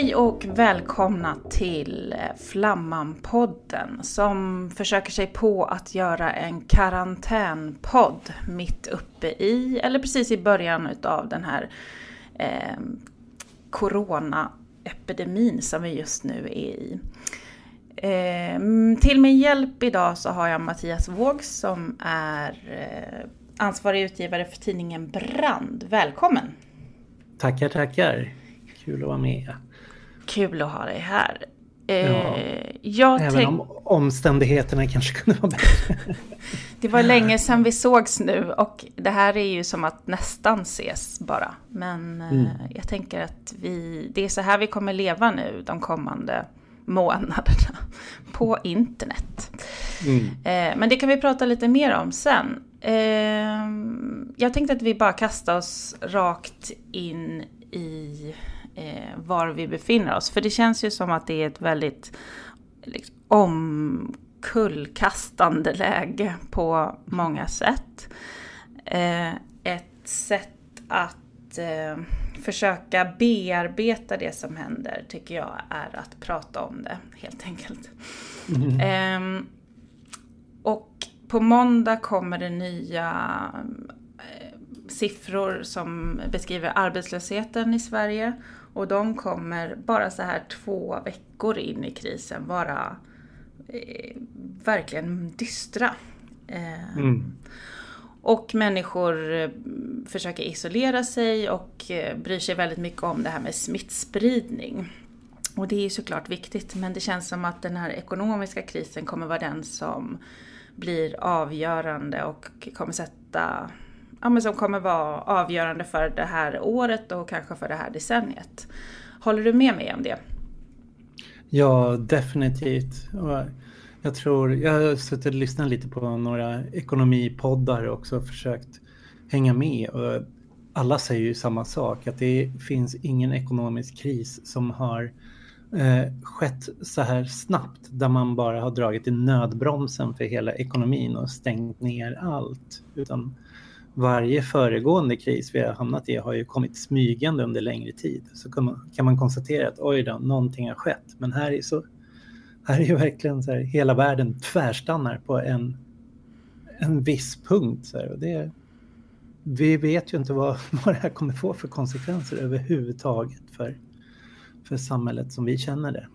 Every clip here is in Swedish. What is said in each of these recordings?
Hej och välkomna till eh, Flamman-podden som försöker sig på att göra en karantänpodd mitt uppe i, eller precis i början utav den här eh, coronaepidemin som vi just nu är i. Eh, till min hjälp idag så har jag Mattias Våg som är eh, ansvarig utgivare för tidningen Brand. Välkommen! Tackar, tackar! Kul att vara med. Kul att ha dig här. Eh, ja. Även om omständigheterna kanske kunde vara bättre. det var länge sedan vi sågs nu och det här är ju som att nästan ses bara. Men eh, mm. jag tänker att vi, det är så här vi kommer leva nu de kommande månaderna på internet. Mm. Eh, men det kan vi prata lite mer om sen. Jag tänkte att vi bara kastar oss rakt in i eh, var vi befinner oss. För det känns ju som att det är ett väldigt liksom, omkullkastande läge på många sätt. Eh, ett sätt att eh, försöka bearbeta det som händer tycker jag är att prata om det helt enkelt. Mm. Eh, och på måndag kommer det nya eh, siffror som beskriver arbetslösheten i Sverige. Och de kommer bara så här två veckor in i krisen vara eh, verkligen dystra. Eh, mm. Och människor eh, försöker isolera sig och eh, bryr sig väldigt mycket om det här med smittspridning. Och det är ju såklart viktigt men det känns som att den här ekonomiska krisen kommer vara den som blir avgörande och kommer sätta ja, men som kommer vara avgörande för det här året och kanske för det här decenniet. Håller du med mig om det? Ja, definitivt. Jag tror, jag har suttit och lyssnat lite på några ekonomipoddar också och försökt hänga med. Och alla säger ju samma sak, att det finns ingen ekonomisk kris som har eh, skett så här snabbt, där man bara har dragit i nödbromsen för hela ekonomin och stängt ner allt. Utan varje föregående kris vi har hamnat i har ju kommit smygande under längre tid. Så kan man, kan man konstatera att oj då, någonting har skett. Men här är, så, här är ju verkligen så här, hela världen tvärstannar på en, en viss punkt. Så här, och det, vi vet ju inte vad, vad det här kommer få för konsekvenser överhuvudtaget för, för samhället som vi känner det.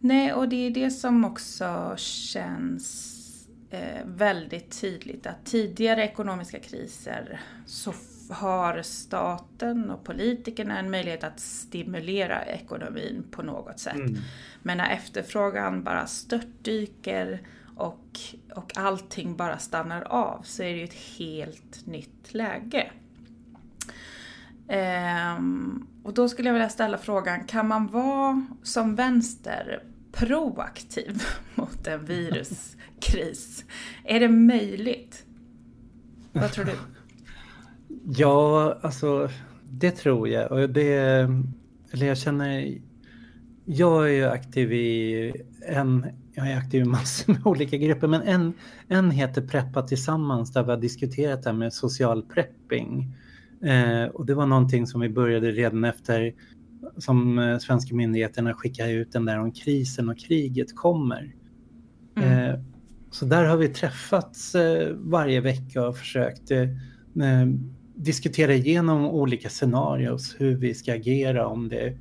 Nej, och det är det som också känns väldigt tydligt att tidigare ekonomiska kriser så har staten och politikerna en möjlighet att stimulera ekonomin på något sätt. Mm. Men när efterfrågan bara störtdyker och, och allting bara stannar av så är det ju ett helt nytt läge. Ehm, och då skulle jag vilja ställa frågan, kan man vara som vänster proaktiv mot en viruskris. Är det möjligt? Vad tror du? Ja, alltså det tror jag. Och det, eller jag känner, jag är ju aktiv i en, jag är aktiv i massor med olika grupper, men en, en heter Preppa tillsammans där vi har diskuterat det här med social prepping. Eh, och det var någonting som vi började redan efter som eh, svenska myndigheterna skickar ut den där om krisen och kriget kommer. Mm. Eh, så där har vi träffats eh, varje vecka och försökt diskutera igenom olika scenarios, hur vi ska agera om det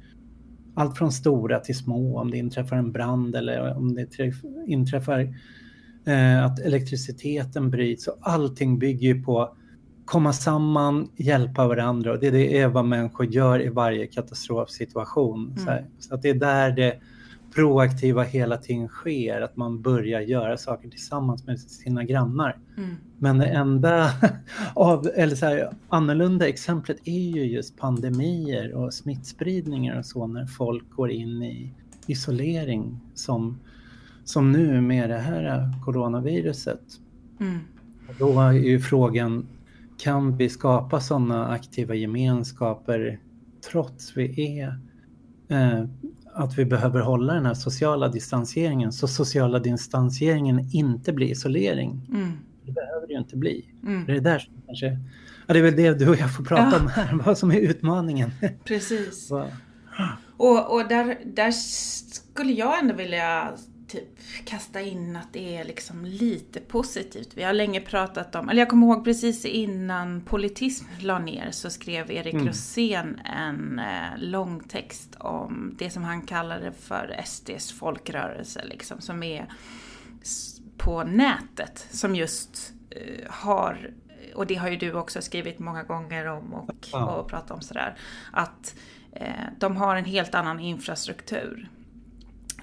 allt från stora till små, om det inträffar en brand eller om det inträffar att elektriciteten bryts. Och allting bygger på komma samman, hjälpa varandra och det, det är vad människor gör i varje katastrofsituation. Mm. Så, så, att det är där det proaktiva hela tiden sker, att man börjar göra saker tillsammans med sina grannar. Mm. Men det enda av, eller så här, annorlunda exemplet är ju just pandemier och smittspridningar och så när folk går in i isolering som, som nu med det här coronaviruset. Mm. Då är ju frågan, kan vi skapa sådana aktiva gemenskaper trots vi är eh, att vi behöver hålla den här sociala distanseringen så sociala distanseringen inte blir isolering. Mm. Det behöver det ju inte bli. Mm. Det är där som kanske, ja, det är väl det du och jag får prata ja. om här, vad som är utmaningen. Precis. Och, och där, där skulle jag ändå vilja typ kasta in att det är liksom lite positivt. Vi har länge pratat om, eller jag kommer ihåg precis innan Politism la ner så skrev Erik mm. Rosén en eh, lång text om det som han kallade för SDs folkrörelse liksom, som är på nätet som just eh, har och det har ju du också skrivit många gånger om och, ja. och pratat om sådär, att eh, de har en helt annan infrastruktur.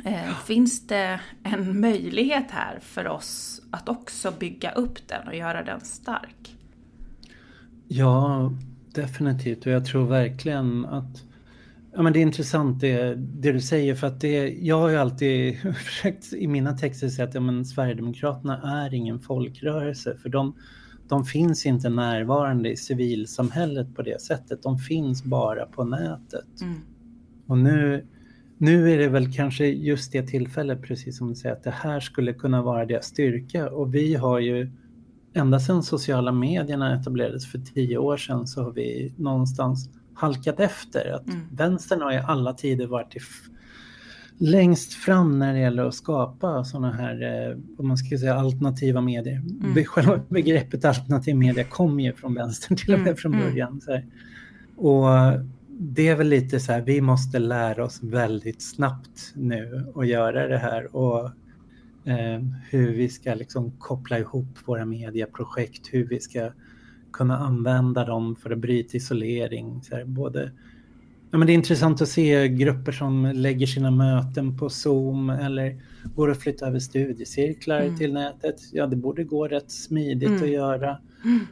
Eh. Finns det en möjlighet här för oss att också bygga upp den och göra den stark? Ja, definitivt. Och jag tror verkligen att Ja, men det är intressant det, det du säger för att det, jag har ju alltid försökt i mina texter säga att ja, men Sverigedemokraterna är ingen folkrörelse för de, de finns inte närvarande i civilsamhället på det sättet. De finns bara på nätet. Mm. Och nu, nu är det väl kanske just det tillfället, precis som du säger, att det här skulle kunna vara deras styrka. Och vi har ju ända sedan sociala medierna etablerades för tio år sedan så har vi någonstans halkat efter. Att mm. Vänstern har i alla tider varit längst fram när det gäller att skapa sådana här, eh, vad man ska säga, alternativa medier. Mm. Själva begreppet alternativ media kom ju från vänstern till och med mm. från mm. början. Så Och det är väl lite så här, vi måste lära oss väldigt snabbt nu att göra det här och eh, hur vi ska liksom koppla ihop våra medieprojekt, hur vi ska kunna använda dem för att bryta isolering. Så här, både Ja, men det är intressant att se grupper som lägger sina möten på Zoom eller går att flytta över studiecirklar mm. till nätet. Ja, det borde gå rätt smidigt mm. att göra.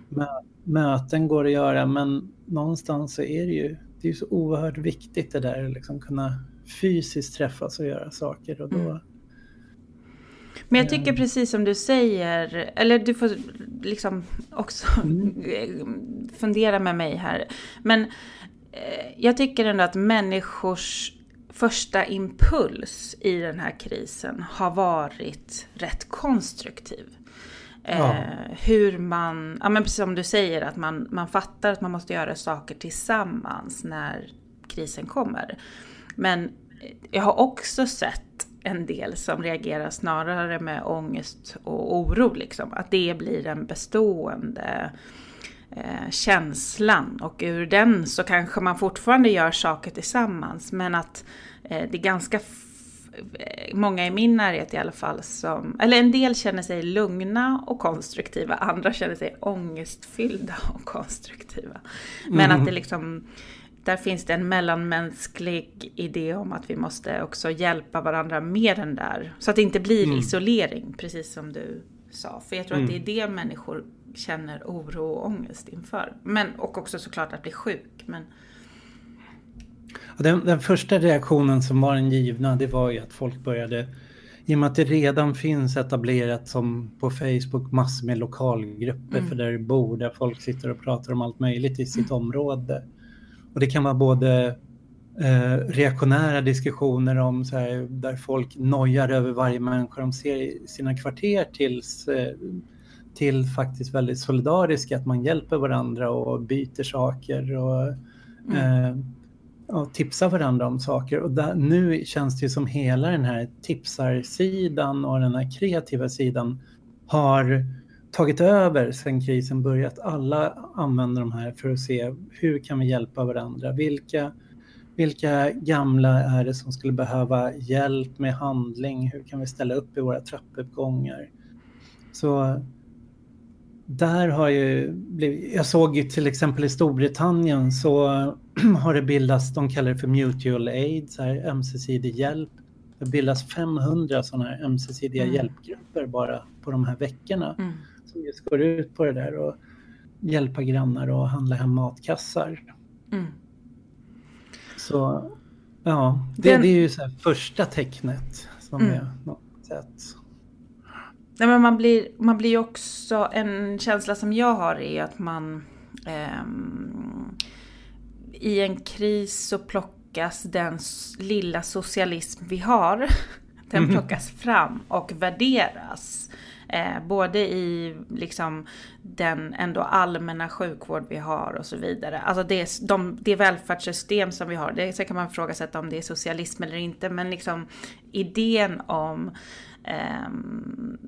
Mö möten går att göra, men någonstans så är det ju det är så oerhört viktigt det där att liksom kunna fysiskt träffas och göra saker. Och då, mm. Men jag tycker precis som du säger, eller du får liksom också mm. fundera med mig här. Men Eh, jag tycker ändå att människors första impuls i den här krisen har varit rätt konstruktiv. Ja. Eh, hur man, ja men precis som du säger, att man, man fattar att man måste göra saker tillsammans när krisen kommer. Men jag har också sett en del som reagerar snarare med ångest och oro, liksom. Att det blir en bestående eh, känslan och ur den så kanske man fortfarande gör saker tillsammans men att eh, det är ganska många i min närhet i alla fall som, eller en del känner sig lugna och konstruktiva, andra känner sig ångestfyllda och konstruktiva. Men mm. att det liksom, där finns det en mellanmänsklig idé om att vi måste också hjälpa varandra med den där, så att det inte blir mm. isolering, precis som du sa. För jag tror mm. att det är det människor känner oro och ångest inför. Men, och också såklart att bli sjuk. Men... Den, den, första reaktionen som var den givna det var ju att folk började i och med att det redan finns etablerat som på Facebook massor med lokalgrupper mm. för där du bor, där folk sitter och pratar om allt möjligt i sitt mm. område. Och det kan vara både eh, reaktionära diskussioner om så här, där folk nojar över varje människa de ser i sina kvarter tills eh, till faktiskt väldigt solidariska, att man hjälper varandra och byter saker och mm ja, tipsa varandra om saker. Och där, nu känns det som hela den här tipsarsidan och den här kreativa sidan har tagit över sen krisen börjat. Alla använder de här för att se hur kan vi hjälpa varandra? Vilka, vilka gamla är det som skulle behöva hjälp med handling? Hur kan vi ställa upp i våra trappuppgångar? Så där har ju blivit, jag såg ju till exempel i Storbritannien så har det bildats, de kallar det för mutual aid, så här ömsesidig hjälp. Det bildas 500 sådana här ömsesidiga mm. hjälpgrupper bara på de här veckorna. Mm. Som just går ut på det där och hjälpa grannar och handla hem matkassar. Mm. Så ja, det, Den... det är ju så första tecknet som mm. är något sätt. Nej, men man blir, man blir också, en känsla som jag har är att man eh, i en kris så plockas den lilla socialism vi har Den mm. plockas fram och värderas. Eh, både i liksom, den ändå allmänna sjukvård vi har och så vidare. Alltså det, de, det välfärdssystem som vi har, det, så kan man ifrågasätta om det är socialism eller inte, men liksom idén om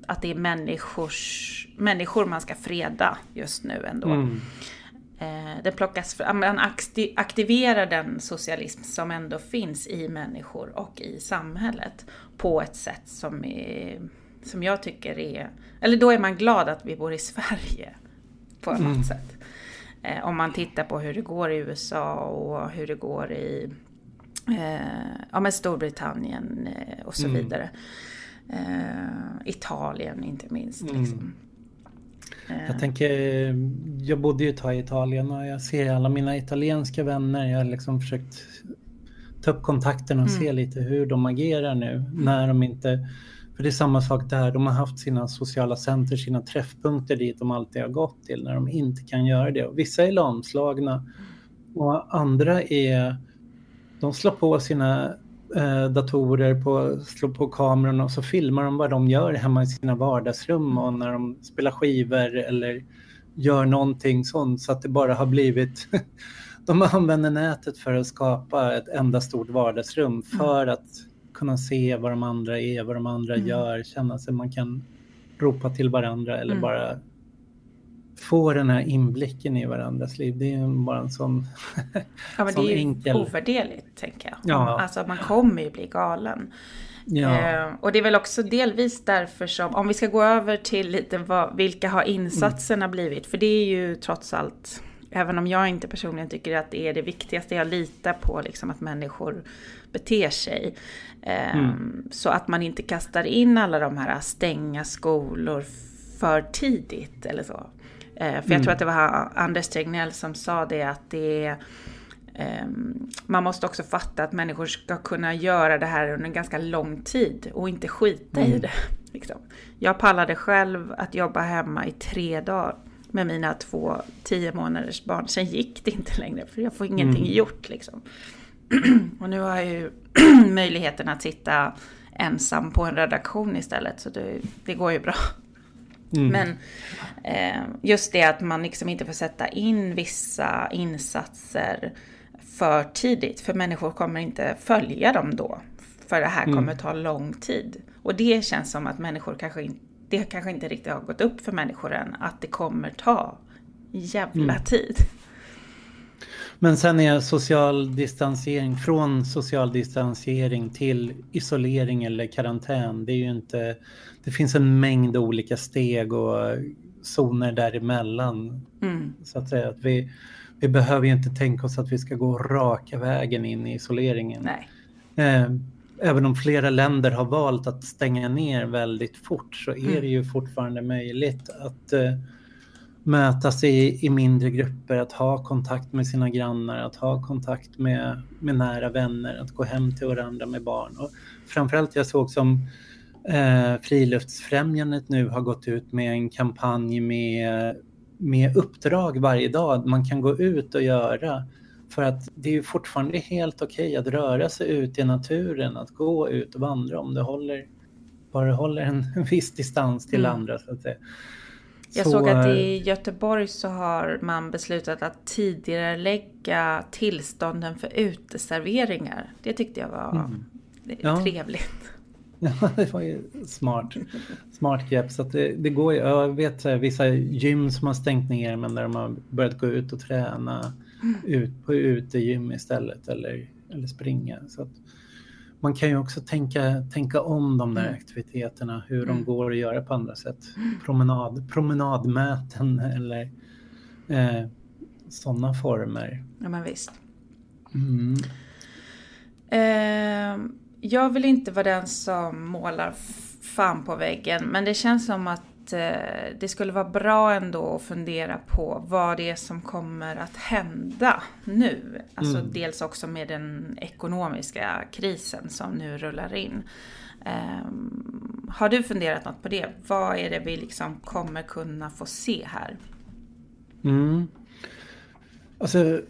att det är människors, människor man ska freda just nu ändå. Mm. Eh, det plockas, man aktiverar den socialism som ändå finns i människor och i samhället på ett sätt som, är, som jag tycker är... Eller då är man glad att vi bor i Sverige på något mm. sätt. Eh, om man tittar på hur det går i USA och hur det går i eh, ja, men Storbritannien eh, och så mm. vidare. Eh, Italien inte minst. Mm. Liksom. Jag eh. tänker, jag bodde ju ett tag i Italien och jag ser alla mina italienska vänner. Jag har liksom försökt ta upp kontakten och mm. se lite hur de agerar nu när de inte för det är samma sak där, de har haft sina sociala center, sina träffpunkter dit de alltid har gått till när de inte kan göra det. Och vissa är lamslagna och andra är, de slår på sina eh, datorer, på, slår på kameran och så filmar de vad de gör hemma i sina vardagsrum och när de spelar skivor eller gör någonting sånt så att det bara har blivit de använder nätet för att skapa ett enda stort vardagsrum mm. för mm. att kunna se vad de andra är, vad de andra mm. gör, känna sig man kan ropa till varandra eller mm. bara få den här inblicken i varandras liv. Det är bara en sån Ja men det är ju enkel... ovärderligt tänker jag. Ja. Alltså man kommer ju bli galen. Ja. Eh, och det är väl också delvis därför som, om vi ska gå över till lite vad, vilka har insatserna mm. blivit? För det är ju trots allt, även om jag inte personligen tycker att det är det viktigaste, jag litar på liksom att människor beter sig. Eh, mm. Så att man inte kastar in alla de här stänga skolor för tidigt eller så. Eh, för jag mm. tror att det var Anders Tegnell som sa det att det är ehm, man måste också fatta att människor ska kunna göra det här under en ganska lång tid och inte skita mm. i det. Liksom. Jag pallade själv att jobba hemma i tre dagar med mina två tio månaders barn. Sen gick det inte längre för jag får ingenting mm. gjort. Liksom. och nu har jag ju möjligheten att sitta ensam på en redaktion istället så det, det går ju bra. Mm. Men eh, just det att man liksom inte får sätta in vissa insatser för tidigt. För människor kommer inte följa dem då. För det här mm. kommer ta lång tid. Och det känns som att människor kanske inte, det kanske inte riktigt har gått upp för människor än. Att det kommer ta jävla mm. tid. Men sen är social distansering, från social distansering till isolering eller karantän, det är ju inte, det finns en mängd olika steg och zoner däremellan. Mm. Så att säga att vi, vi behöver ju inte tänka oss att vi ska gå raka vägen in i isoleringen. Nej. Eh, även om flera länder har valt att stänga ner väldigt fort så är mm. det ju fortfarande möjligt att eh, mötas i, i mindre grupper, att ha kontakt med sina grannar, att ha kontakt med, med nära vänner, att gå hem till varandra med barn. Och framförallt jag såg som eh, Friluftsfrämjandet nu har gått ut med en kampanj med, med uppdrag varje dag man kan gå ut och göra. För att det är ju fortfarande helt okej okay att röra sig ut i naturen, att gå ut och vandra om det håller, bara håller en, en viss distans till mm. andra. Så att säga. Jag så, såg att i eh, Göteborg så har man beslutat att tidigare lägga tillstånden för uteserveringar. Det tyckte jag var mm. ja. trevligt. Ja, det var ju smart. Smart grepp. Så det, det, går jag vet vissa gym som har stängt ner men där de har börjat gå ut och träna mm. ut på utegym istället eller, eller springa. Så att, man kan ju också tänka, tänka om de där mm. aktiviteterna, hur mm. de går att göra på andra sätt. Mm. Promenad, promenadmöten eller eh, sådana former. Ja men visst. Mm. Eh, jag vill inte vara den som målar fan på väggen men det känns som att Eh, det skulle vara bra ändå att fundera på vad det är som kommer att hända nu. Alltså mm. dels också med den ekonomiska krisen som nu rullar in. Um, har du funderat något på det? Vad är det vi liksom kommer kunna få se här? Mm. Alltså,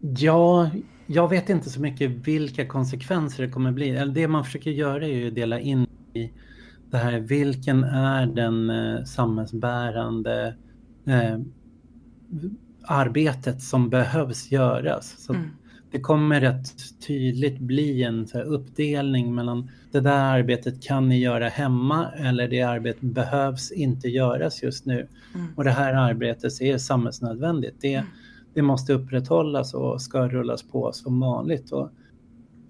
ja, jag vet inte så mycket vilka konsekvenser det kommer bli. Eller det man försöker göra är ju att dela in i det här, vilken är den eh, samhällsbärande eh, arbetet som behövs göras. Så mm. Det kommer rätt tydligt bli en här, uppdelning mellan det där arbetet kan ni göra hemma eller det arbetet behövs inte göras just nu. Mm. Och det här arbetet är samhällsnödvändigt. Det, mm. det måste upprätthållas och ska rullas på som vanligt. Och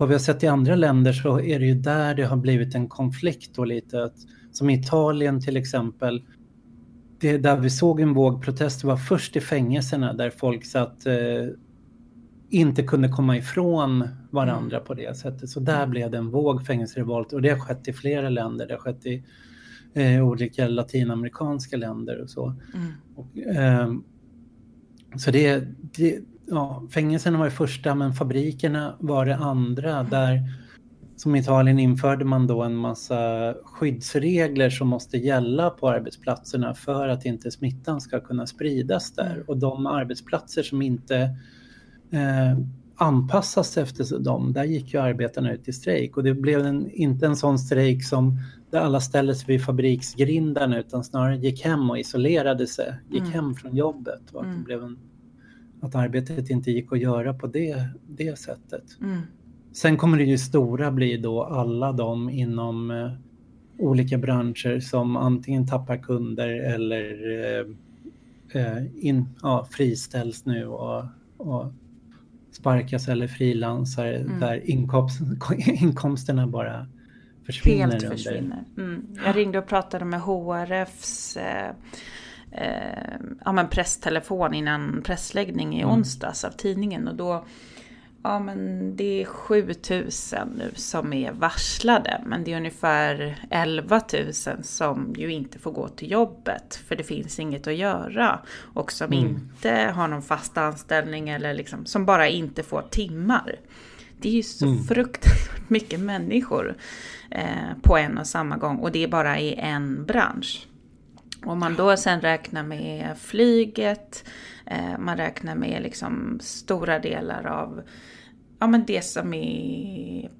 vad vi har sett i andra länder så är det ju där det har blivit en konflikt och lite att, som i Italien till exempel det där vi såg en våg protester var först i fängelserna där folk satt eh, inte kunde komma ifrån varandra mm. på det sättet. Så där mm. blev det en våg fängelserevolt och det har skett i flera länder. Det har skett i eh, olika latinamerikanska länder och så. Mm. Och, eh, så det, det, ja, fängelserna var det första men fabrikerna var det andra där som Italien införde man då en massa skyddsregler som måste gälla på arbetsplatserna för att inte smittan ska kunna spridas där. Och de arbetsplatser som inte eh, anpassas efter dem, där gick ju arbetarna ut i strejk. Och det blev en, inte en sån strejk som där alla ställde sig vid fabriksgrindarna utan snarare gick hem och isolerade sig, gick mm. hem från jobbet. Och det mm. blev en, att arbetet inte gick att göra på det, det sättet. Mm. Sen kommer det ju stora bli då alla de inom eh, olika branscher som antingen tappar kunder eller eh, eh in, ja, friställs nu och, och sparkas eller frilansar mm. där inkomst, inkomsterna bara försvinner. Helt försvinner. Mm. Jag ringde och pratade med HRFs eh, eh, ja, men presstelefon innan pressläggning i mm. onsdags av tidningen och då Ja men det är 7000 nu som är varslade men det är ungefär 11 000 som ju inte får gå till jobbet för det finns inget att göra och som mm. inte har någon fast anställning eller liksom som bara inte får timmar. Det är ju så mm. fruktansvärt mycket människor eh, på en och samma gång och det är bara i en bransch. Om man då sen räknar med flyget, eh, man räknar med liksom stora delar av ja, men det som är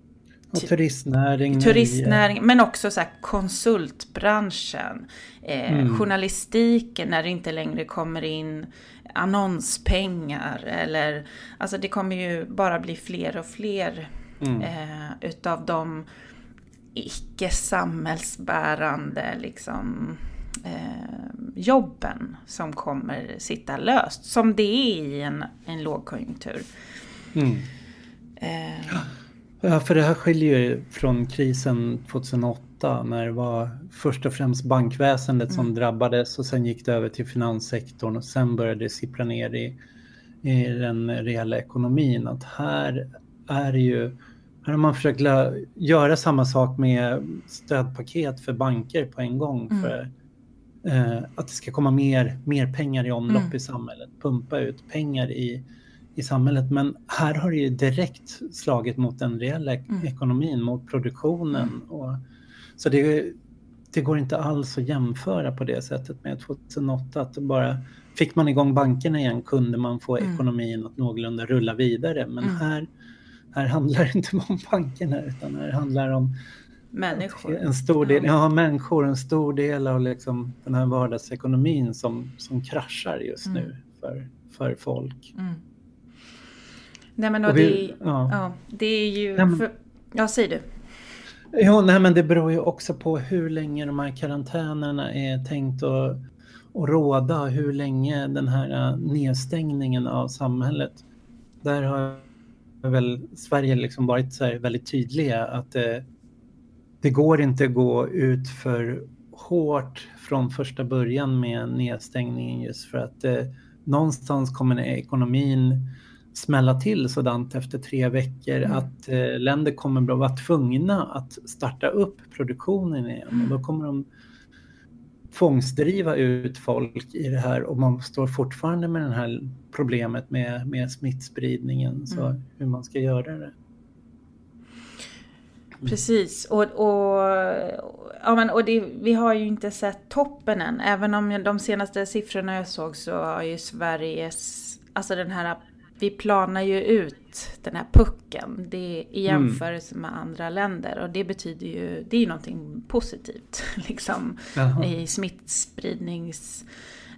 och turistnäring. Turistnäring, men också så konsultbranschen. Eh, mm. Journalistiken när det inte längre kommer in annonspengar. Eller, alltså det kommer ju bara bli fler och fler mm. eh, utav de icke samhällsbärande liksom, eh, jobben som kommer sitta löst. Som det är i en, en lågkonjunktur. Mm. Eh. Ja, för det här skiljer ju från krisen 2008 när det var först och främst bankväsendet som mm. drabbades och sen gick det över till finanssektorn och sen började det sippra ner i, i den reella ekonomin. Att här är ju här har man försökt göra samma sak med stödpaket för banker på en gång. Mm. för Att det ska komma mer, mer pengar i omlopp mm. i samhället, pumpa ut pengar i i samhället. Men här har det ju direkt slagit mot den reella mm. ekonomin, mot produktionen. Mm. Och, så det, det går inte alls att jämföra på det sättet med 2008. Att bara fick man igång bankerna igen kunde man få mm. ekonomin att någorlunda rulla vidare. Men mm. här, här handlar det inte om bankerna utan här handlar det om Människor. En stor del, ja, människor, en stor del av liksom den här vardagsekonomin som, som kraschar just mm. nu för, för folk. Mm. Nej men och, och vi, det, ja. ja. det är ju... Nej, men, för, ja, säg du. Ja, nej men det beror ju också på hur länge de här karantänerna är tänkt att, att råda, hur länge den här äh, nedstängningen av samhället. Där har väl Sverige liksom varit så väldigt tydliga att det, det går inte att gå ut för hårt från första början med nedstängningen just för att det, någonstans kommer ekonomin smälla till sådant efter tre veckor mm. att eh, länder kommer att vara tvungna att starta upp produktionen igen mm. och då kommer de tvångsdriva ut folk i det här och man står fortfarande med det här problemet med, med smittspridningen, så mm. hur man ska göra det. Precis, och, och, ja, men, och det, vi har ju inte sett toppen än. Även om de senaste siffrorna jag såg så har ju Sveriges, alltså den här vi planar ju ut den här pucken det i mm. jämförelse med andra länder. Och det betyder ju, det är ju någonting positivt liksom Jaha. i smittspridnings...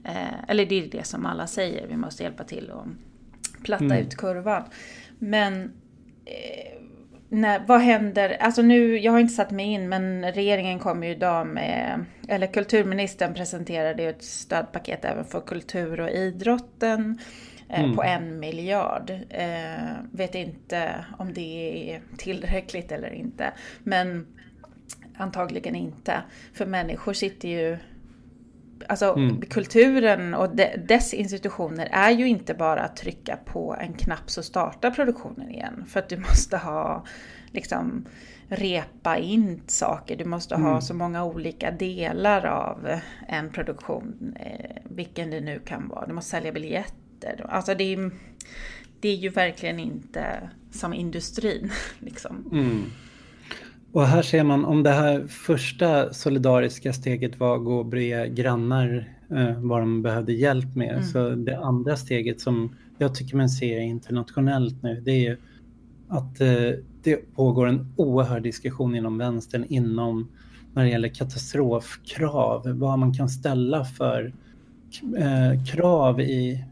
Eh, eller det är det som alla säger, vi måste hjälpa till och platta mm. ut kurvan. Men eh, när, vad händer, alltså nu, jag har inte satt mig in men regeringen kommer ju idag med, eller kulturministern presenterade ju ett stödpaket även för kultur och idrotten eh, mm. på en miljard. Eh, vet inte om det är tillräckligt eller inte. Men antagligen inte. För människor sitter ju Alltså mm. kulturen och dess institutioner är ju inte bara att trycka på en knapp så startar produktionen igen. För att du måste ha liksom repa in saker. Du måste ha mm. så många olika delar av en produktion. Eh, vilken det nu kan vara. Du måste sälja biljetter. Alltså det är, det är ju verkligen inte som industrin. Liksom. Mm. Och här ser man om det här första solidariska steget var att gå och bre grannar eh, vad de behövde hjälp med. Mm. Så det andra steget som jag tycker man ser internationellt nu det är ju att eh, det pågår en oerhörd diskussion inom vänstern inom när det gäller katastrofkrav. Vad man kan ställa för eh, krav i,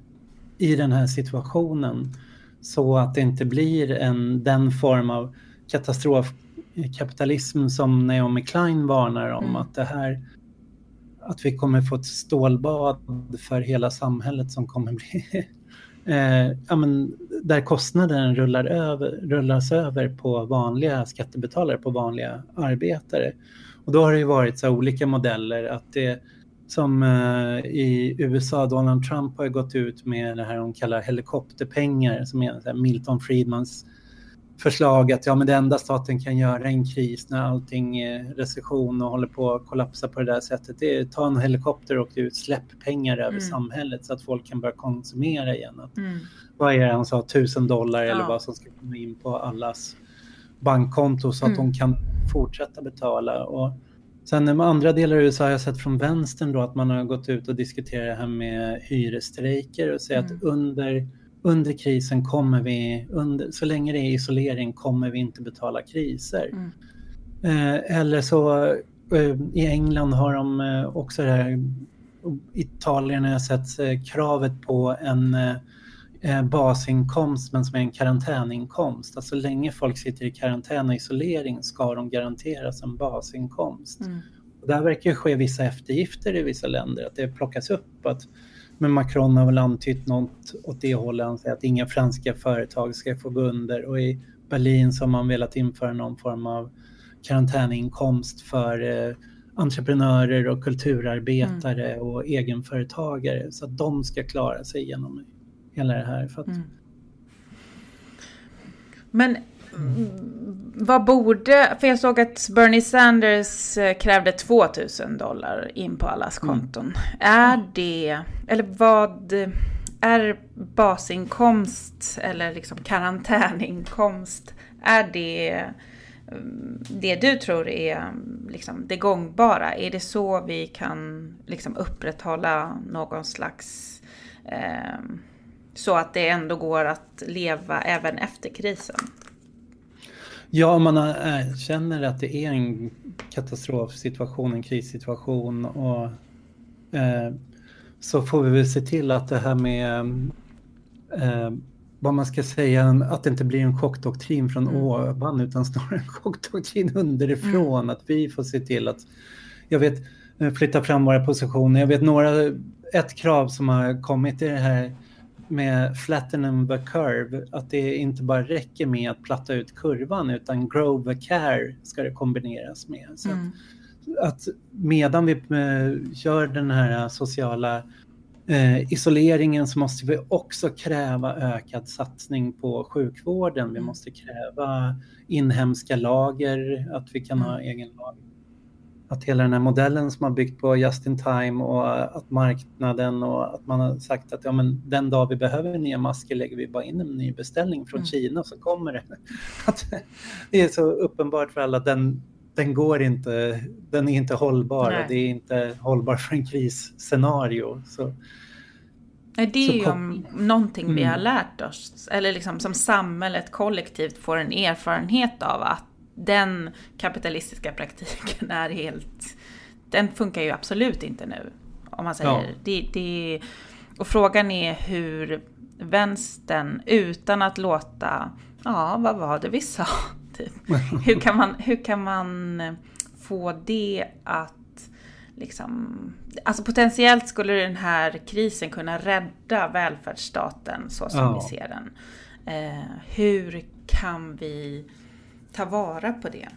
i den här situationen. Så att det inte blir en, den form av katastrof kapitalism som Naomi Klein varnar om, mm. att det här att vi kommer få ett stålbad för hela samhället som kommer bli eh, ja, men där kostnaden rullar över, rullas över på vanliga skattebetalare, på vanliga arbetare. Och då har det ju varit så olika modeller att det som eh, i USA, Donald Trump har gått ut med det här de kallar helikopterpengar som är Milton Friedmans förslag att ja, men det enda staten kan göra i en kris när allting är recession och håller på att kollapsa på det där sättet, det är att ta en helikopter och ut, släpp pengar över mm. samhället så att folk kan börja konsumera igen. Att, mm. Vad är det han sa, tusen dollar ja. eller vad som ska komma in på allas bankkonto så att mm. de kan fortsätta betala. Och sen med andra delar av USA har jag sett från vänstern då att man har gått ut och diskuterat det här med hyresstrejker och säger att mm. under under krisen kommer vi, under, så länge det är isolering kommer vi inte betala kriser. Mm. Eh, eller så eh, i England har de eh, också det här, Italien har jag sett kravet på en basinkomst men som är en karantäninkomst. Alltså så länge folk sitter i karantän och isolering ska de garanteras en basinkomst. Mm. Och där verkar ske vissa eftergifter i vissa länder, att det plockas upp. att men Macron har väl antytt något åt det hållet. Han säger att inga franska företag ska få gå under och i Berlin så har man velat införa någon form av karantäninkomst för eh, entreprenörer och kulturarbetare mm. och egenföretagare så att de ska klara sig genom hela det här. För att... mm. Men vad borde, för jag såg att Bernie Sanders eh, krävde 2000 dollar in på allas mm. konton. Mm. Är det, eller vad, är basinkomst eller liksom karantäninkomst, är det mm, det du tror är liksom det gångbara? Är det så vi kan liksom upprätthålla någon slags eh, så att det ändå går att leva även efter krisen? Ja, om man känner att det är en katastrofsituation, en krissituation och eh, så får vi väl se till att det här med eh, vad man ska säga, att det inte blir en chockdoktrin från mm. ovan utan snarare en chockdoktrin underifrån. Mm. Att vi får se till att, jag vet, eh, flytta fram våra positioner. Jag vet några, ett krav som har kommit i det här med flatten the curve, att det inte bara räcker med att platta ut kurvan utan grow the care ska det kombineras med. Så mm. att, att, medan vi eh, gör den här sociala eh, isoleringen så måste vi också kräva ökad satsning på sjukvården. Vi mm. måste kräva inhemska lager, att vi kan ha mm. egen lager att hela den här modellen som har byggt på just in time och att marknaden och att man har sagt att ja, men den dag vi behöver nya masker lägger vi bara in en ny beställning från mm. Kina så kommer det. Att det är så uppenbart för alla att den, den går inte, den är inte hållbar. Nej. Det är inte hållbar för en krisscenario. Så, Det är ju om någonting mm. vi har lärt oss, eller liksom som samhället kollektivt får en erfarenhet av att den kapitalistiska praktiken är helt... Den funkar ju absolut inte nu. Om man säger. Ja. Det, det, och frågan är hur vänstern, utan att låta... Ja, vad var det vi sa? Typ. Hur, kan man, hur kan man få det att liksom, alltså potentiellt skulle den här krisen kunna rädda välfärdsstaten så som ja. vi ser den. Eh, hur kan vi ta vara på det?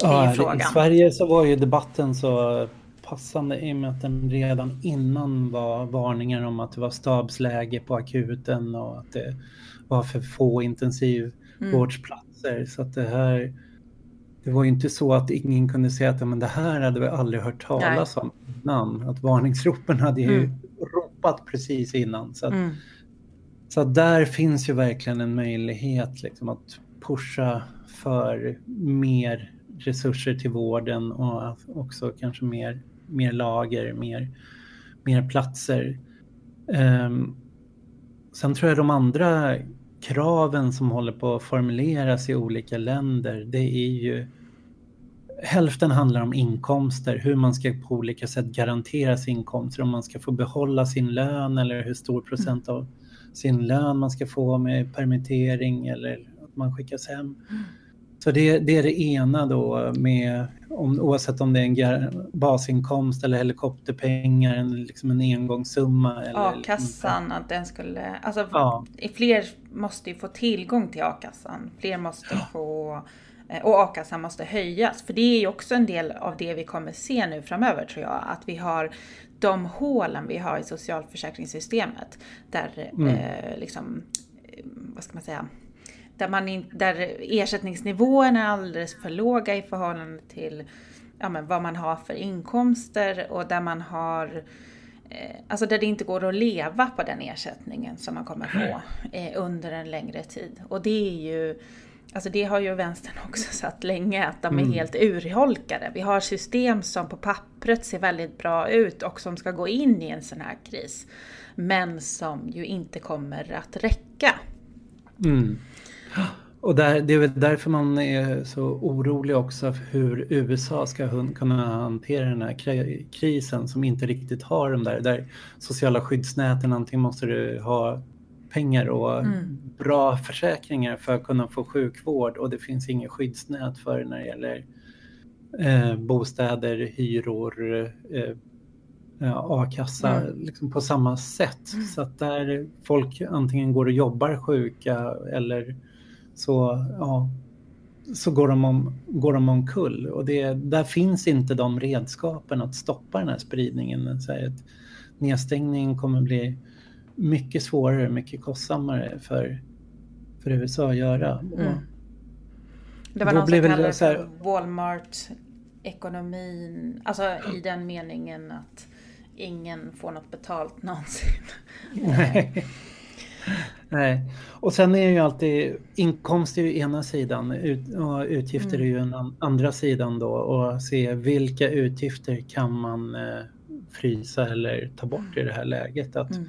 Ja, I Sverige så var ju debatten så passande i och med att den redan innan var varningar om att det var stabsläge på akuten och att det var för få intensivvårdsplatser. Mm. Så att det här det var ju inte så att ingen kunde säga att men det här hade vi aldrig hört talas Nej. om innan. Att varningsropen hade ju mm. ropat precis innan. Så, att, mm. så att där finns ju verkligen en möjlighet liksom, att pusha för mer resurser till vården och också kanske mer, mer lager, mer, mer platser. Um, sen tror jag de andra kraven som håller på att formuleras i olika länder, det är ju Hälften handlar om inkomster, hur man ska på olika sätt garanteras inkomster, om man ska få behålla sin lön eller hur stor procent av sin lön man ska få med permittering eller man skickas hem. Så det, det, är det ena då med om, oavsett om det är en basinkomst eller helikopterpengar, en, liksom en engångssumma. A-kassan, liksom, att den skulle... Alltså, ja. fler måste ju få tillgång till a-kassan. Fler måste få... Eh, och a-kassan måste höjas. För det är ju också en del av det vi kommer se nu framöver tror jag. Att vi har de hålen vi har i socialförsäkringssystemet. Där mm. eh, liksom, eh, vad ska man säga, där, man in, där ersättningsnivåerna är alldeles för låga i förhållande till ja, men vad man har för inkomster och där man har eh, Alltså där det inte går att leva på den ersättningen som man kommer få eh, under en längre tid. Och det är ju Alltså det har ju vänstern också satt länge, att de är mm. helt urholkade. Vi har system som på pappret ser väldigt bra ut och som ska gå in i en sån här kris. Men som ju inte kommer att räcka. Mm. Och där, det är väl därför man är så orolig också för hur USA ska kunna hantera den här krisen som inte riktigt har de där, där sociala skyddsnäten. Antingen måste du ha pengar och mm. bra försäkringar för att kunna få sjukvård och det finns inget skyddsnät för när det gäller eh, bostäder, hyror, eh, a-kassa mm. liksom på samma sätt. Mm. Så att där folk antingen går och jobbar sjuka eller så, ja, så går de, om, går de omkull. Och det, där finns inte de redskapen att stoppa den här spridningen. Så här, att nedstängning kommer bli mycket svårare, mycket kostsammare för, för USA att göra. Mm. Det var någon som kallade det för Walmart-ekonomin, alltså i den meningen att ingen får något betalt någonsin. Nej. Och sen är ju alltid inkomst är ju ena sidan ut, och utgifter mm. är ju en andra sidan då och se vilka utgifter kan man eh, frysa eller ta bort i det här läget. Att mm.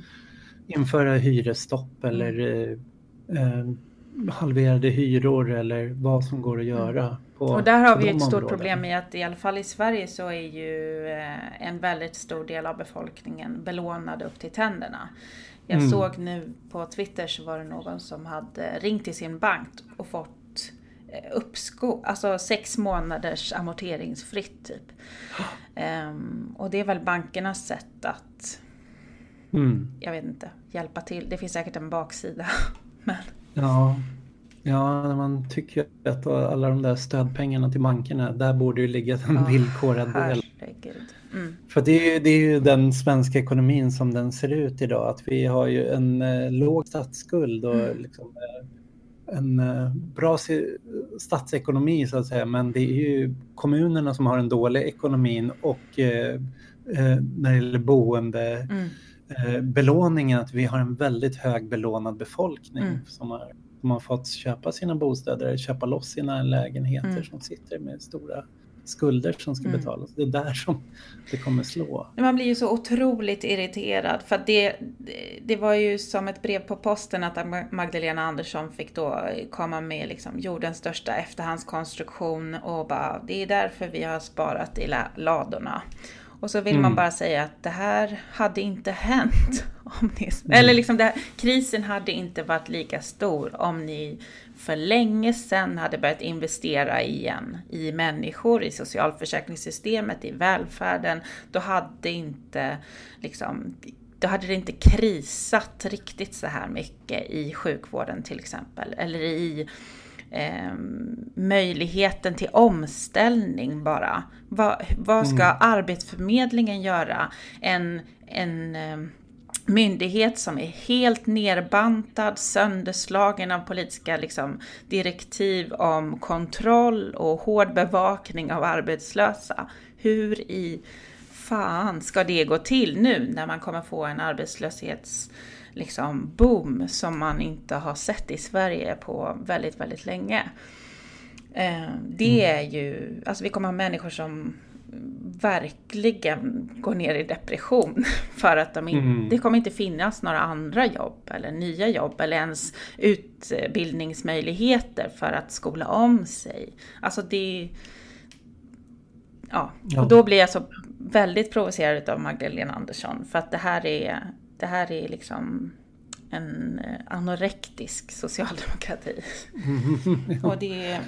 införa hyresstopp mm. eller eh, eh, halverade hyror eller vad som går att mm. göra. På, och där har vi ett stort problem i att i alla fall i Sverige så är ju eh, en väldigt stor del av befolkningen belånad upp till tänderna. Jag mm. såg nu på Twitter så var det någon som hade ringt till sin bank och fått eh, uppskov, alltså sex månaders amorteringsfritt typ. Um, och det är väl bankernas sätt att, mm. jag vet inte, hjälpa till. Det finns säkert en baksida. Men... Ja, Ja, man tycker att alla de där stödpengarna till bankerna, där borde ju ligga en oh, villkorad del. Mm. För det är, ju, det är ju den svenska ekonomin som den ser ut idag, att vi har ju en eh, låg statsskuld och mm. liksom, eh, en eh, bra statsekonomi så att säga, men det är ju kommunerna som har en dålig ekonomi och eh, eh, när det gäller boende mm. Eh, belåningen, att vi har en väldigt hög belånad befolkning mm. som har har fått köpa sina bostäder, köpa loss sina lägenheter mm. som sitter med stora skulder som ska mm. betalas. Det är där som det kommer slå. Man blir ju så otroligt irriterad för det, det var ju som ett brev på posten att Magdalena Andersson fick då komma med liksom jordens största efterhandskonstruktion och bara det är därför vi har sparat i ladorna. Och så vill mm. man bara säga att det här hade inte hänt. Om ni, mm. Eller liksom här, krisen hade inte varit lika stor om ni för länge sedan hade börjat investera igen i människor, i socialförsäkringssystemet, i välfärden. Då hade inte liksom då hade det inte krisat riktigt så här mycket i sjukvården till exempel. Eller i eh, möjligheten till omställning bara. Va, vad ska mm. Arbetsförmedlingen göra? En, en eh, myndighet som är helt nerbantad, sönderslagen av politiska liksom, direktiv om kontroll och hård bevakning av arbetslösa. Hur i fan ska det gå till nu när man kommer få en arbetslöshets liksom boom som man inte har sett i Sverige på väldigt, väldigt länge. Eh, det mm. är ju, alltså vi kommer ha människor som verkligen går ner i depression för att de in, mm. det kommer inte finnas några andra jobb eller nya jobb eller ens utbildningsmöjligheter för att skola om sig. Alltså det... Ja, ja. och då blir jag så väldigt provocerad av Magdalena Andersson för att det här är det här är liksom en eh, anorektisk socialdemokrati. ja. Och det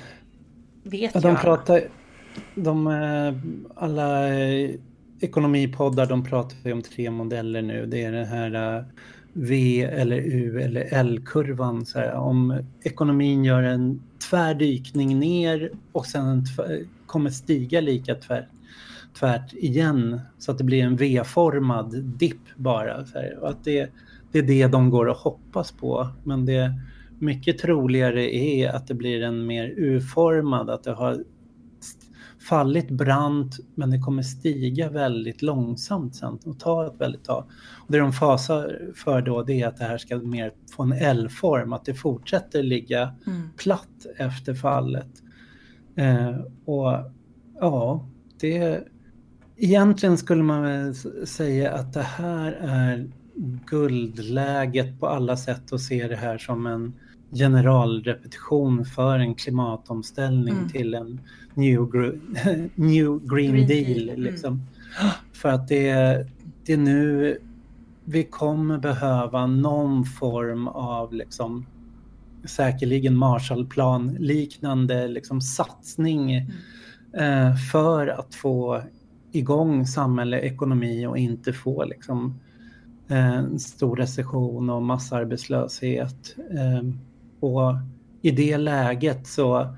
vet ja, de jag. Pratar, de, eh, alla eh, ekonomipoddar de pratar om tre modeller nu. Det är den här V eller U eller L-kurvan. Om ekonomin gör en tvärdykning ner och sen kommer stiga lika tvärt tvärt igen så att det blir en V-formad dipp bara. Och att det, det är det de går och hoppas på. Men det mycket troligare är att det blir en mer U-formad, att det har fallit brant men det kommer stiga väldigt långsamt sen och ta ett väldigt tag. Och det de fasar för då det är att det här ska mer få en L-form, att det fortsätter ligga mm. platt efter fallet. Eh, och ja, det Egentligen skulle man väl säga att det här är guldläget på alla sätt och se det här som en generalrepetition för en klimatomställning mm. till en new, new green, green, deal. deal. Mm. Liksom. Mm. För att det, det är nu vi kommer behöva någon form av liksom, säkerligen Marshallplan liknande liksom, satsning mm. eh, för att få igång samhälle, ekonomi och inte få liksom, eh, stor recession och massarbetslöshet. Eh, och i det läget så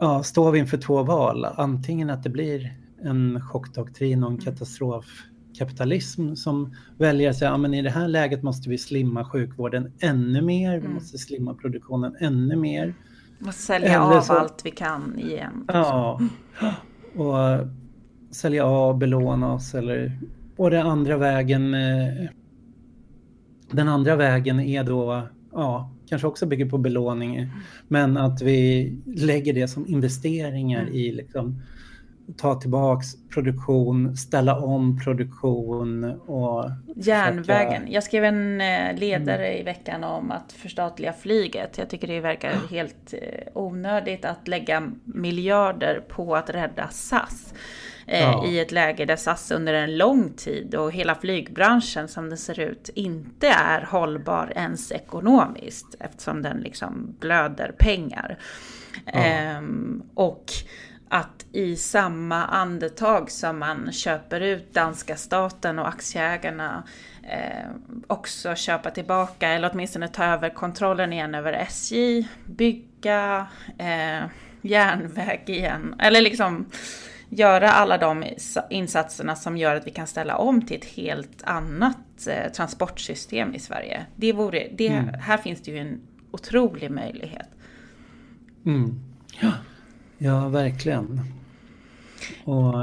ja, står vi inför två val. Antingen att det blir en chockdoktrin och en mm. katastrofkapitalism som väljer att säga ja, men i det här läget måste vi slimma sjukvården ännu mer, vi mm. måste slimma produktionen ännu mer. Måste sälja Eller av så, allt vi kan igen. Ja, och sälja av, belåna oss eller... Och den andra vägen... Eh, den andra vägen är då, ja, kanske också bygger på belåning, men att vi lägger det som investeringar i liksom ta tillbaks produktion, ställa om produktion och... Järnvägen. Försöka... Jag skrev en eh, ledare mm. i veckan om att förstatliga flyget. Jag tycker det verkar helt eh, onödigt att lägga miljarder på att rädda SAS. Eh, ja. i ett läge där SAS under en lång tid och hela flygbranschen som det ser ut inte är hållbar ens ekonomiskt eftersom den liksom blöder pengar. Ja. Ehm, och att i samma andetag som man köper ut danska staten och aktieägarna eh, också köpa tillbaka eller åtminstone ta över kontrollen igen över SJ, bygga eh, järnväg igen, eller liksom göra alla de insatserna som gör att vi kan ställa om till ett helt annat eh, transportsystem i Sverige. Det vore, det, mm. Här finns det ju en otrolig möjlighet. Mm. Ja. ja, verkligen. Och,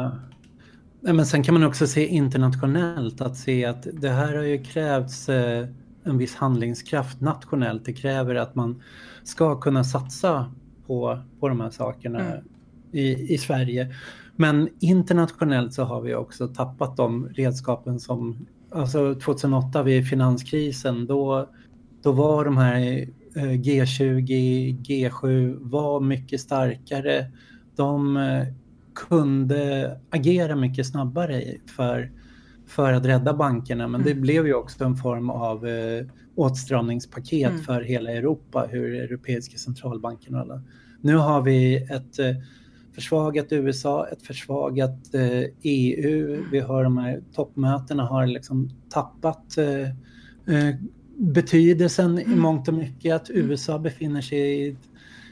men sen kan man också se internationellt att se att det här har ju krävts eh, en viss handlingskraft nationellt. Det kräver att man ska kunna satsa på, på de här sakerna. Mm i, i Sverige. Men internationellt så har vi också tappat de redskapen som, alltså 2008 vid finanskrisen, då, då var de här G20, G7 var mycket starkare. De kunde agera mycket snabbare för, för att rädda bankerna. Men det mm. blev ju också en form av eh, åtstramningspaket mm. för hela Europa, hur Europeiska centralbanken och alla. Nu har vi ett eh, försvagat USA, ett försvagat eh, EU. Vi har de här toppmötena har liksom tappat eh, eh betydelsen mm. i mångt och mycket. Att mm. USA befinner sig i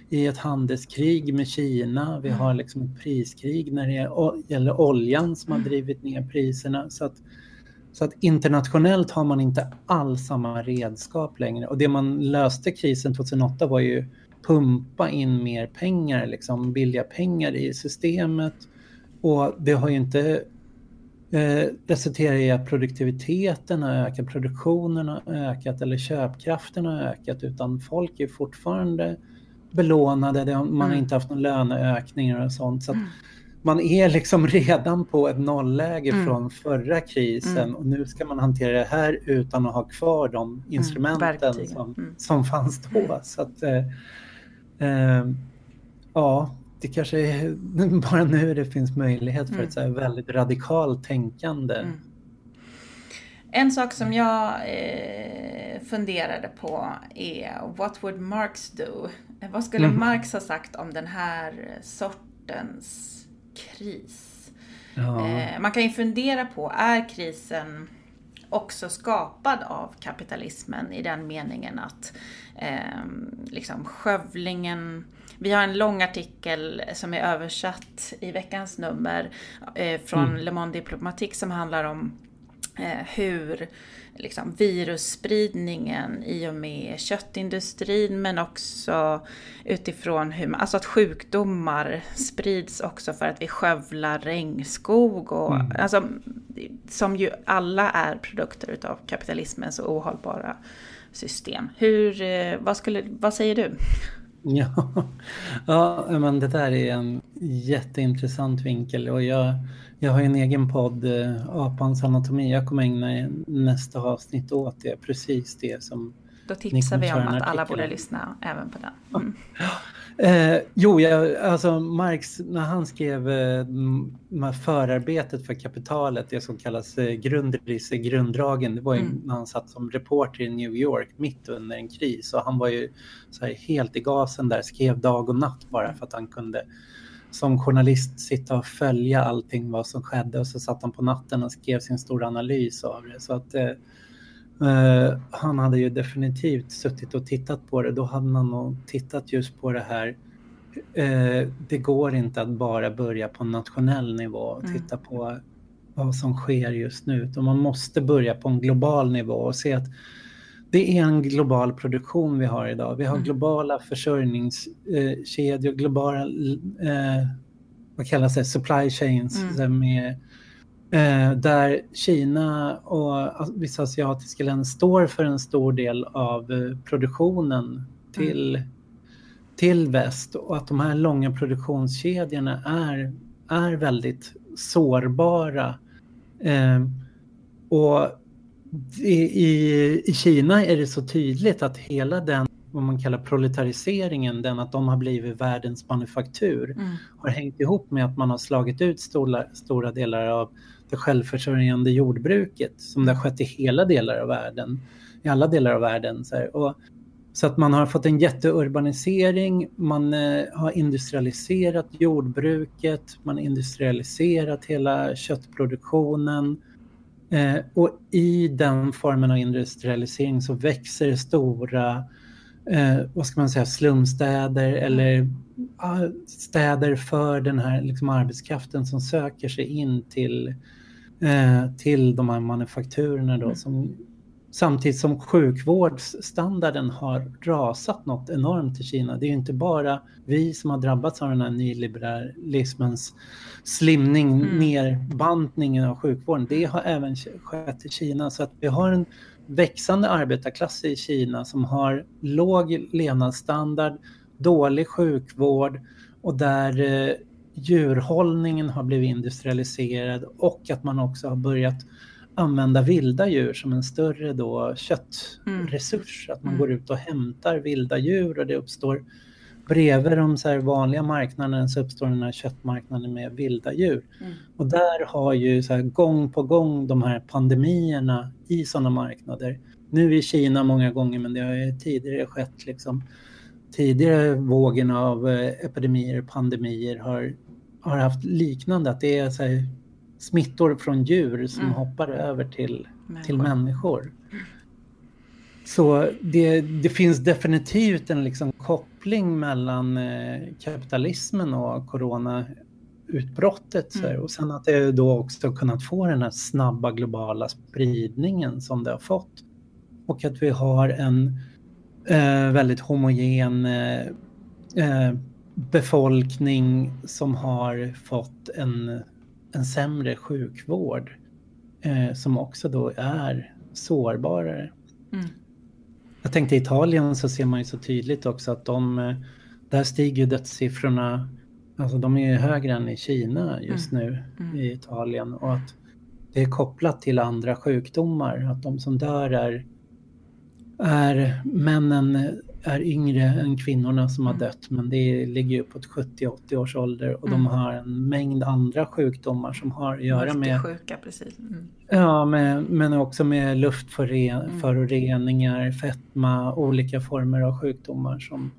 i ett handelskrig med Kina. Vi har mm. liksom ett priskrig när det gäller oljan som har mm. drivit ner priserna. Så att, så att internationellt har man inte alls samma redskap längre. Och det man löste krisen 2008 var ju pumpa in mer pengar, liksom billiga pengar i systemet. Och det har ju inte eh, resulterat i att produktiviteten har ökat, produktionen har ökat eller köpkraften har ökat utan folk är fortfarande belånade, man har mm. inte haft någon löneökningar och sånt. Så mm. man är liksom redan på ett nollläge mm. från förra krisen mm. och nu ska man hantera det här utan att ha kvar de mm, instrumenten som, mm. som fanns då. Så att, eh, ja, det kanske är bara nu det finns möjlighet för ett så väldigt radikalt tänkande. En sak som jag eh, funderade på är What would Marx do? Vad skulle mm. Marx ha sagt om den här sortens kris? Ja. Eh, man kan ju fundera på, är krisen också skapad av kapitalismen i den meningen att eh, liksom skövlingen vi har en lång artikel som är översatt i veckans nummer eh, från mm. Le Monde Diplomatique som handlar om eh, hur liksom, virusspridningen i och med köttindustrin men också utifrån hur alltså att sjukdomar sprids också för att vi skövlar regnskog och mm. alltså, som ju alla är produkter utav kapitalismens ohållbara system. Hur, eh, vad, skulle, vad säger du? Ja, ja men det där är en jätteintressant vinkel och jag jag har en egen podd, eh, Apans anatomi. Jag kommer ägna nästa avsnitt åt det, precis det som Då tipsar vi om att alla borde lyssna även på den. Mm. Eh, jo, jag, alltså Marx, när han skrev eh, förarbetet för kapitalet, det som kallas eh, grundris, grunddragen, det var ju mm. när han satt som reporter i New York mitt under en kris och han var ju här, helt i gasen där, skrev dag och natt bara för att han kunde som journalist sitta och följa allting vad som skedde och så satt han på natten och skrev sin stora analys av det. Så att eh, eh, han hade ju definitivt suttit och tittat på det. Då hade han nog tittat just på det här. Eh, det går inte att bara börja på nationell nivå och mm. titta på vad som sker just nu. Utan man måste börja på en global nivå och se att det är en global produktion vi har idag. Vi har mm. globala försörjningskedjor, globala, eh, vad kallas det, supply chains. Mm. Med, där Kina och vissa asiatiska länder står för en stor del av eh, produktionen till, mm. till väst. Och att de här långa produktionskedjorna är, är väldigt sårbara. Eh, och i, i Kina är det så tydligt att hela den vad man kallar proletariseringen, den att de har blivit världens manufaktur, mm. har hängt ihop med att man har slagit ut stora, stora delar av det självförsörjande jordbruket som det har skett i hela delar av världen, i alla delar av världen. Så, och, så att man har fått en jätteurbanisering, man eh, har industrialiserat jordbruket, man har industrialiserat hela köttproduktionen, Eh, och i den formen av industrialisering så växer stora eh, vad ska man säga, slumstäder eller ah, städer för den här liksom, arbetskraften som söker sig in till, eh, till de här manufakturerna då, mm. som Samtidigt som sjukvårdsstandarden har rasat något enormt i Kina. Det är inte bara vi som har drabbats av den här nyliberalismens slimning, mm. nerbantningen av sjukvården. Det har även skett i Kina. Så att vi har en växande arbetarklass i Kina som har låg levnadsstandard, dålig sjukvård och där eh, djurhållningen har blivit industrialiserad och att man också har börjat använda vilda djur som en större då köttresurs. Mm. Att man mm. går ut och hämtar vilda djur och det uppstår bredvid de så vanliga marknaden så uppstår den här köttmarknaden med vilda djur. Mm. Och där har ju så gång på gång de här pandemierna i sådana marknader. Nu i Kina många gånger men det har ju tidigare skett liksom tidigare vågen av eh, epidemier, pandemier har, har haft liknande, att det är så här, smittor från djur som mm. hoppar över till människor. till människor. Så det, det, finns definitivt en liksom koppling mellan eh, kapitalismen och coronautbrottet. Mm. Och sen att det då också kunnat få den här snabba globala spridningen som det har fått. Och att vi har en eh, väldigt homogen eh, eh, befolkning som har fått en, en sämre sjukvård eh, som också då är sårbarare. Mm. Jag tänkte i Italien så ser man ju så tydligt också att de, eh, där stiger dödssiffrorna, alltså de är högre än i Kina just mm. nu mm. i Italien och att det är kopplat till andra sjukdomar, att de som dör är är männen är yngre än kvinnorna som har mm. dött men det ligger ju på ett 70-80 års ålder och mm. de har en mängd andra sjukdomar som har att göra med... Sjuka, precis. Mm. Ja, med, men också med luftföroreningar, mm. fetma, olika former av sjukdomar som,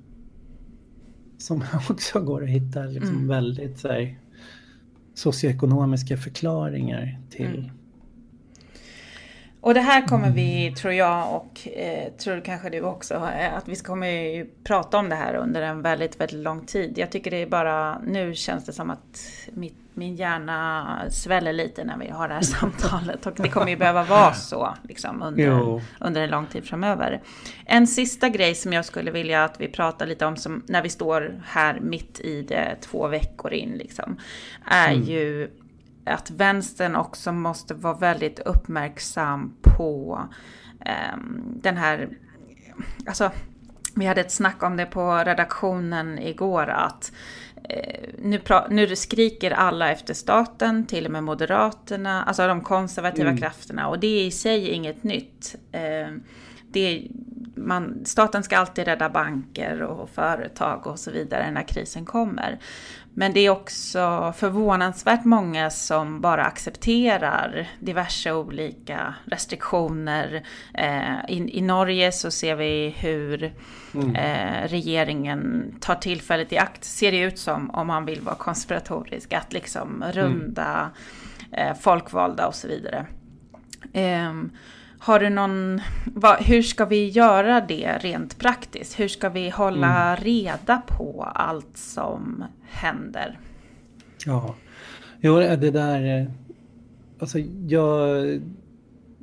som också går att hitta liksom mm. väldigt så här, socioekonomiska förklaringar till. Och det här kommer vi, mm. tror jag och eh, tror kanske du också, eh, att vi kommer prata om det här under en väldigt, väldigt lång tid. Jag tycker det är bara, nu känns det som att mitt, min hjärna sväller lite när vi har det här samtalet. Och det kommer ju behöva vara så liksom, under, under en lång tid framöver. En sista grej som jag skulle vilja att vi pratar lite om, som, när vi står här mitt i det, två veckor in, liksom, är mm. ju att vänstern också måste vara väldigt uppmärksam på eh, den här, alltså vi hade ett snack om det på redaktionen igår att eh, nu, nu skriker alla efter staten, till och med Moderaterna, alltså de konservativa mm. krafterna och det är i sig inget nytt. Eh, det, man, staten ska alltid rädda banker och företag och så vidare när krisen kommer. Men det är också förvånansvärt många som bara accepterar diverse olika restriktioner. Eh, i, I Norge så ser vi hur mm. eh, regeringen tar tillfället i akt, ser det ut som, om man vill vara konspiratorisk, att liksom runda mm. eh, folkvalda och så vidare. Har du någon, vad, hur ska vi göra det rent praktiskt? Hur ska vi hålla mm. reda på allt som händer? Ja, jo det där, alltså jag,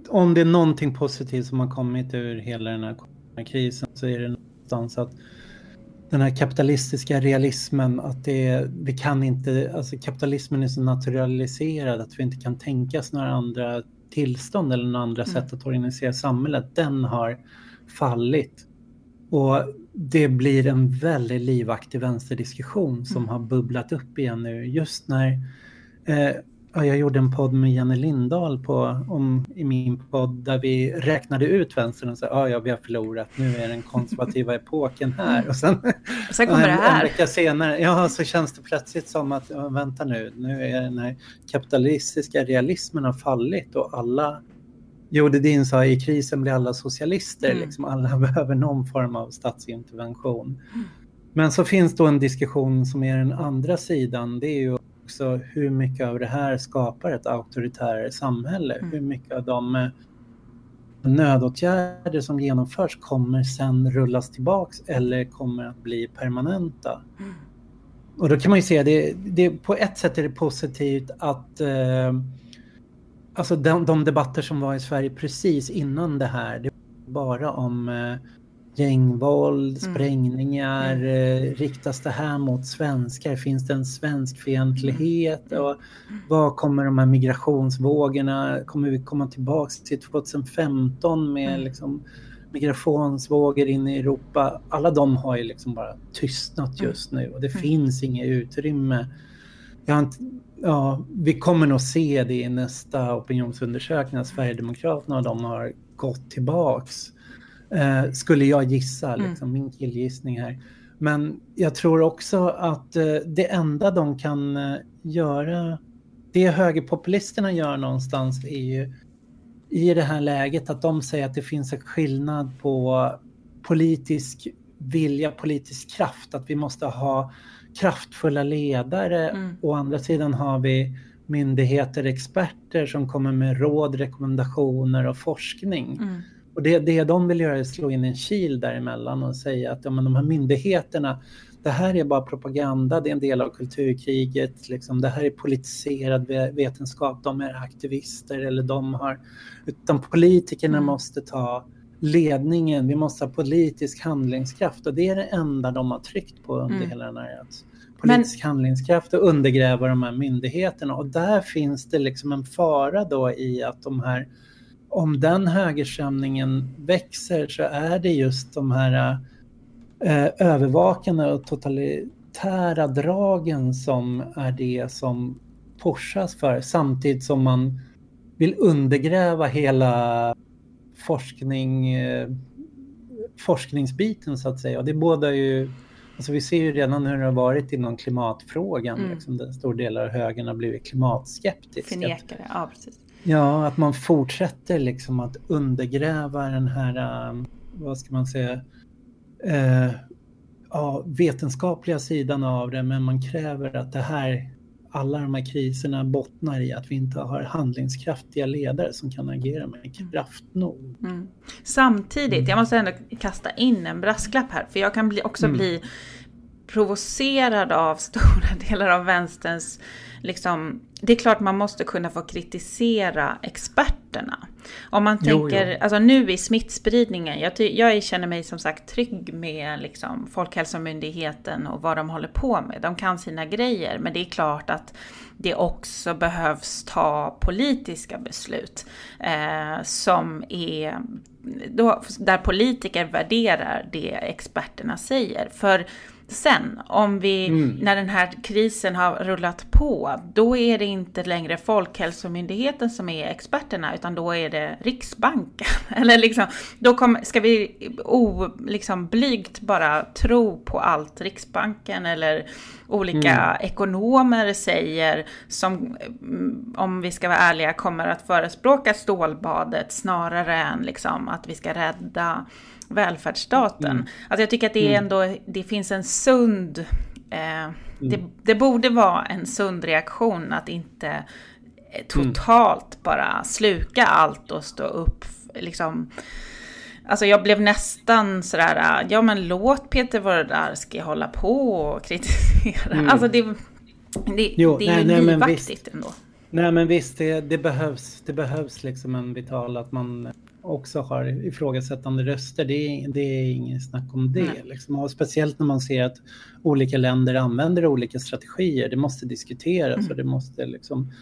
om det är någonting positivt som har kommit ur hela den här krisen så är det någonstans att den här kapitalistiska realismen, att det, vi kan inte, alltså kapitalismen är så naturaliserad att vi inte kan tänka oss några andra tillstånd eller några andra mm. sätt att organisera samhället, den har fallit. Och det blir en väldigt livaktig vänsterdiskussion som mm. har bubblat upp igen nu just när eh, Ja, jag gjorde en podd med Jenny Lindahl på, om, i min podd där vi räknade ut vänstern och sa ja, ja, vi har förlorat, nu är den konservativa epoken här. Och sen, sen kommer det här. En vecka senare, ja, så känns det plötsligt som att, ja, vänta nu, nu är den här kapitalistiska realismen har fallit och alla Jode Din sa i krisen blir alla socialister, mm. liksom alla behöver någon form av statsintervention. Mm. Men så finns då en diskussion som är den andra sidan, det är ju också hur mycket av det här skapar ett auktoritärare samhälle. Mm. Hur mycket av de eh, nödåtgärder som genomförs kommer sen rullas tillbaks eller kommer att bli permanenta. Mm. Och då kan man ju säga det, det på ett sätt är det positivt att eh, alltså de, de, debatter som var i Sverige precis innan det här, det var bara om eh, gängvåld, mm. sprängningar, mm. eh, riktas det här mot svenskar? Finns det en svenskfientlighet? Mm. Och vad kommer de här migrationsvågorna, kommer vi komma tillbaks till 2015 med mm. liksom migrationsvågor in i Europa? Alla de har ju liksom bara tystnat mm. just nu och det mm. finns inget utrymme inte, ja, vi kommer nog se det i nästa opinionsundersökning att Sverigedemokraterna och de har gått tillbaks. Eh, skulle jag gissa, mm. liksom, mm. min killgissning här. Men jag tror också att eh, det enda de kan eh, göra, det högerpopulisterna gör någonstans är ju i det här läget att de säger att det finns en skillnad på politisk vilja, politisk kraft, att vi måste ha kraftfulla ledare. Mm. Å andra sidan har vi myndigheter, experter som kommer med råd, rekommendationer och forskning. Mm. Och det, det de vill göra är att slå in en kil däremellan och säga att ja, men de här myndigheterna, det här är bara propaganda, det är en del av kulturkriget, liksom, det här är politiserad vetenskap, de är aktivister eller de har... Utan politikerna mm. måste ta ledningen, vi måste ha politisk handlingskraft och det är det enda de har tryckt på under mm. hela den här politisk Men... handlingskraft och undergräva de här myndigheterna och där finns det liksom en fara då i att de här om den högerströmningen växer så är det just de här eh, övervakande och totalitära dragen som är det som pushas för samtidigt som man vill undergräva hela forskning, eh, forskningsbiten så att säga. Och det båda ju, alltså vi ser ju redan hur det har varit inom klimatfrågan, mm. liksom, där stor del av högern har blivit klimatskeptiska. Förnekare, ja precis. Ja, att man fortsätter liksom att undergräva den här, um, vad ska man säga, eh, ja, vetenskapliga sidan av det, men man kräver att det här, alla de här kriserna bottnar i att vi inte har handlingskraftiga ledare som kan agera med kraft nog. Mm. Samtidigt, jag måste ändå kasta in en brasklapp här, för jag kan bli, också mm. bli provocerad av stora delar av vänsterns liksom, det är klart man måste kunna få kritisera experterna. Om man tänker, jo, jo. alltså nu i smittspridningen, jag, jag känner mig som sagt trygg med liksom Folkhälsomyndigheten och vad de håller på med. De kan sina grejer, men det är klart att det också behövs ta politiska beslut eh, som är då, där politiker värderar det experterna säger. För Sen, om vi, mm. när den här krisen har rullat på, då är det inte längre Folkhälsomyndigheten som är experterna, utan då är det Riksbanken. Eller liksom, då kom, ska vi o, liksom blygt bara tro på allt Riksbanken eller olika mm. ekonomer säger, som mm, om vi ska vara ärliga kommer att förespråka stålbadet snarare än liksom att vi ska rädda välfärdsstaten. Mm. Alltså jag tycker att det är mm. ändå, det finns en sund, eh, mm. det, det, borde vara en sund reaktion att inte eh, totalt mm. bara sluka allt och stå upp liksom. Alltså jag blev nästan sådär, ja men låt Peter Wolodarski hålla på och kritisera. Mm. Alltså det, det, jo, det är nej, ju livaktigt ändå. Nej men visst, det, det, behövs, det behövs liksom en vital att man också har ifrågasättande röster. Det är, det är ingen snack om det. Liksom. Och speciellt när man ser att olika länder använder olika strategier. Det måste diskuteras mm. och det måste liksom...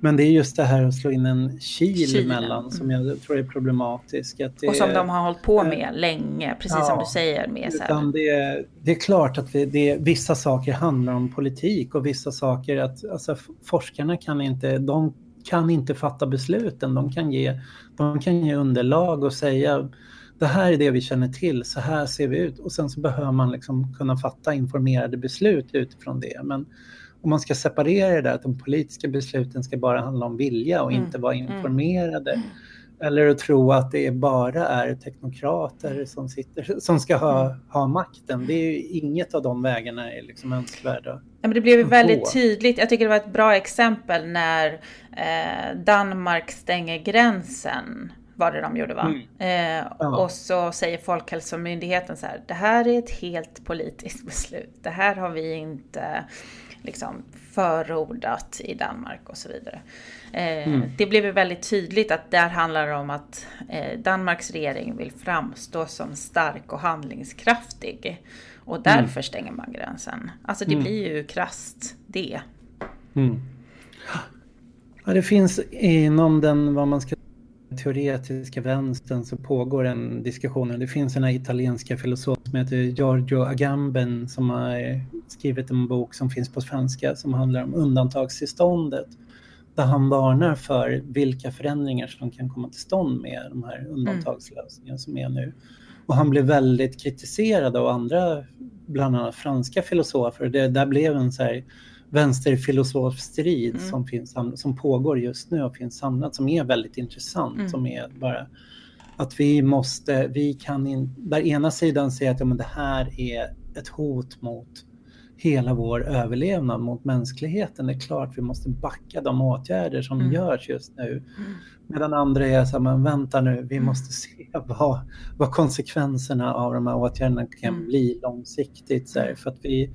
Men det är just det här att slå in en kil Kilen. emellan mm. som jag tror är problematiskt. och som de har hållit på med äh, länge, precis ja, som du säger. Med så här. Det, det, är klart att det, det, vissa saker handlar om politik och vissa saker att alltså, forskarna kan inte, de kan inte fatta besluten. De kan ge, de kan ge underlag och säga det här är det vi känner till, så här ser vi ut. Och sen så behöver man liksom kunna fatta informerade beslut utifrån det. Men om man ska separera det där, att de politiska besluten ska bara handla om vilja och mm. inte vara mm. informerade. Mm. Eller att tro att det bara är teknokrater som, sitter, som ska ha, mm. ha makten. Det är inget av de vägarna är liksom önskvärda. Ja, men det blev väldigt tydligt. Jag tycker det var ett bra exempel när eh, Danmark stänger gränsen var det de gjorde va? Mm. Eh, ja. Och så säger Folkhälsomyndigheten så här, det här är ett helt politiskt beslut. Det här har vi inte liksom förordat i Danmark och så vidare. Eh, mm. Det blev ju väldigt tydligt att där handlar det om att eh, Danmarks regering vill framstå som stark och handlingskraftig. Och därför mm. stänger man gränsen. Alltså det mm. blir ju krast det. Mm. Ja, det finns inom den, vad man ska teoretiska vänstern så pågår en diskussion. Det finns en italienska filosof som heter Giorgio Agamben som har skrivit en bok som finns på svenska som handlar om undantagstillståndet. Där han varnar för vilka förändringar som kan komma till stånd med de här undantagslösningarna mm. som är nu. Och han blev väldigt kritiserad av andra, bland annat franska filosofer. Det där blev en så här vänsterfilosofstrid mm. som, finns, som pågår just nu och finns samlat som är väldigt intressant. Mm. Som är bara att vi måste, vi kan in, där ena sidan säger att ja, men det här är ett hot mot hela vår överlevnad mot mänskligheten. Det är klart vi måste backa de åtgärder som mm. görs just nu. Mm. Medan andra är så här, men vänta nu, vi mm. måste se vad, vad konsekvenserna av de här åtgärderna kan mm. bli långsiktigt. Så här, för att vi,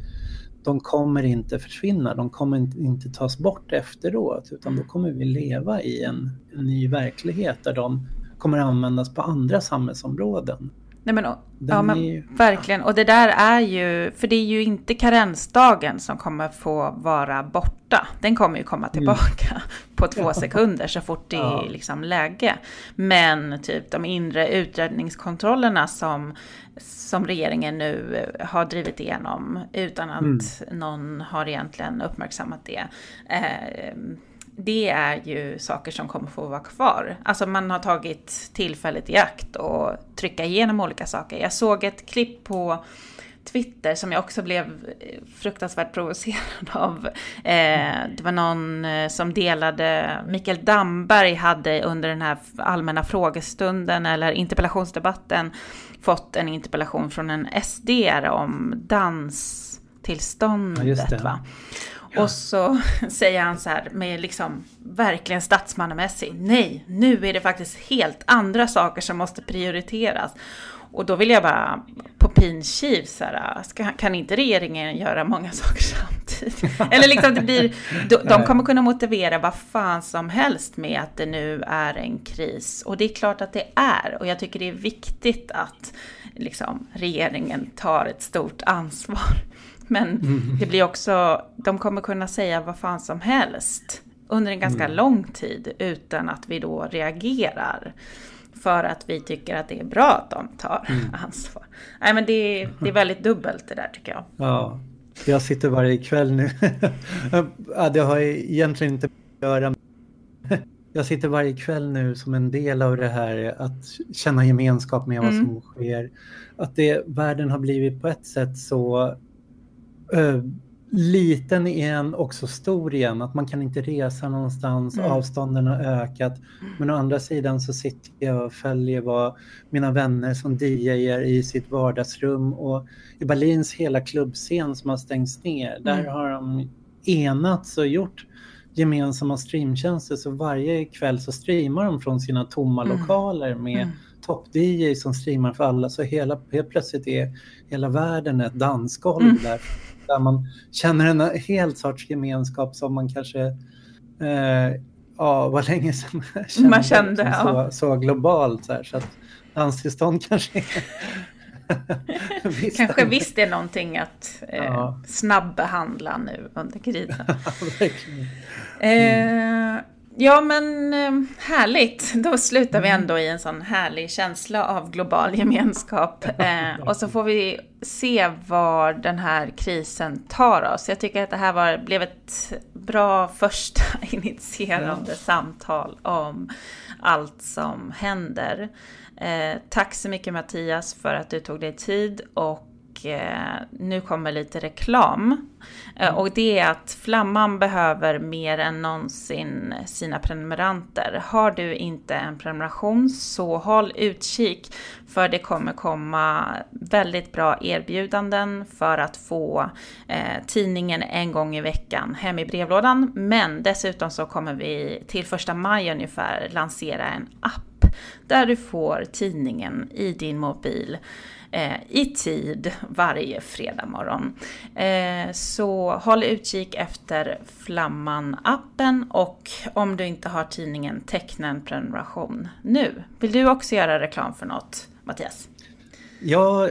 de kommer inte försvinna, de kommer inte tas bort efteråt utan då mm. kommer vi leva i en, en ny verklighet där de kommer användas på andra samhällsområden. Nej, men, ja, men ju... verkligen. Och det där är ju, för det är ju inte karensdagen som kommer få vara borta. Den kommer ju komma mm. tillbaka mm. på två sekunder så fort det ja. är liksom läge. Men typ de inre utredningskontrollerna som, som regeringen nu har drivit igenom utan att mm. någon har egentligen uppmärksammat det. Eh, det är ju saker som kommer få vara kvar. Alltså man har tagit tillfället i akt och trycka igenom olika saker. Jag såg ett klipp på Twitter som jag också blev fruktansvärt provocerad av. Eh, det var någon eh, som delade, Mikael Damberg hade under den här allmänna frågestunden eller interpellationsdebatten fått en interpellation från en SD om danstillståndet. Ja, va? Och så säger han så här med liksom verkligen statsmannamässig. Nej, nu är det faktiskt helt andra saker som måste prioriteras. Och då vill jag bara på pin kiv så här, ska, kan inte regeringen göra många saker samtidigt? Eller liksom det blir, de, de kommer kunna motivera vad fan som helst med att det nu är en kris. Och det är klart att det är. Och jag tycker det är viktigt att liksom, regeringen tar ett stort ansvar. Men mm. det blir också, de kommer kunna säga vad fan som helst under en ganska mm. lång tid utan att vi då reagerar. För att vi tycker att det är bra att de tar mm. ansvar. Nej men det, det är väldigt dubbelt det där tycker jag. Ja, jag sitter varje kväll nu. ja, det har egentligen inte att göra med jag sitter varje kväll nu som en del av det här att känna gemenskap med vad mm. som sker. Att det, världen har blivit på ett sätt så uh, liten igen, också stor igen. Att man kan inte resa någonstans, mm. avstånden har ökat. Men å andra sidan så sitter jag och följer vad mina vänner som DJar i sitt vardagsrum och i Berlins hela klubbscen som har stängts ner, mm. där har de enats och gjort gemensamma streamtjänster så varje kväll så streamar de från sina tomma mm. lokaler med mm. topp-DJ som streamar för alla så hela, helt plötsligt är hela världen ett dansgolv mm. där där man känner en helt sorts gemenskap som man kanske eh, ja, var länge sedan kände, man kände så, ja. så, globalt. Så, här, så att danstillstånd kanske är visst kanske visst är någonting att eh, ja. snabbbehandla nu under krisen. mm. eh, Ja men eh, härligt, då slutar vi mm. ändå i en sån härlig känsla av global gemenskap. Eh, och så får vi se var den här krisen tar oss. Jag tycker att det här var, blev ett bra första initierande samtal om allt som händer. Eh, tack så mycket Mattias för att du tog dig tid och eh, nu kommer lite reklam. Eh, och det är att Flamman behöver mer än någonsin sina prenumeranter. Har du inte en prenumeration så håll utkik för det kommer komma väldigt bra erbjudanden för att få eh, tidningen en gång i veckan hem i brevlådan. Men dessutom så kommer vi till första maj ungefär lansera en app där du får tidningen i din mobil eh, i tid varje fredag morgon. Eh, så håll utkik efter Flamman-appen och om du inte har tidningen, teckna en prenumeration nu. Vill du också göra reklam för något, Mattias? Ja,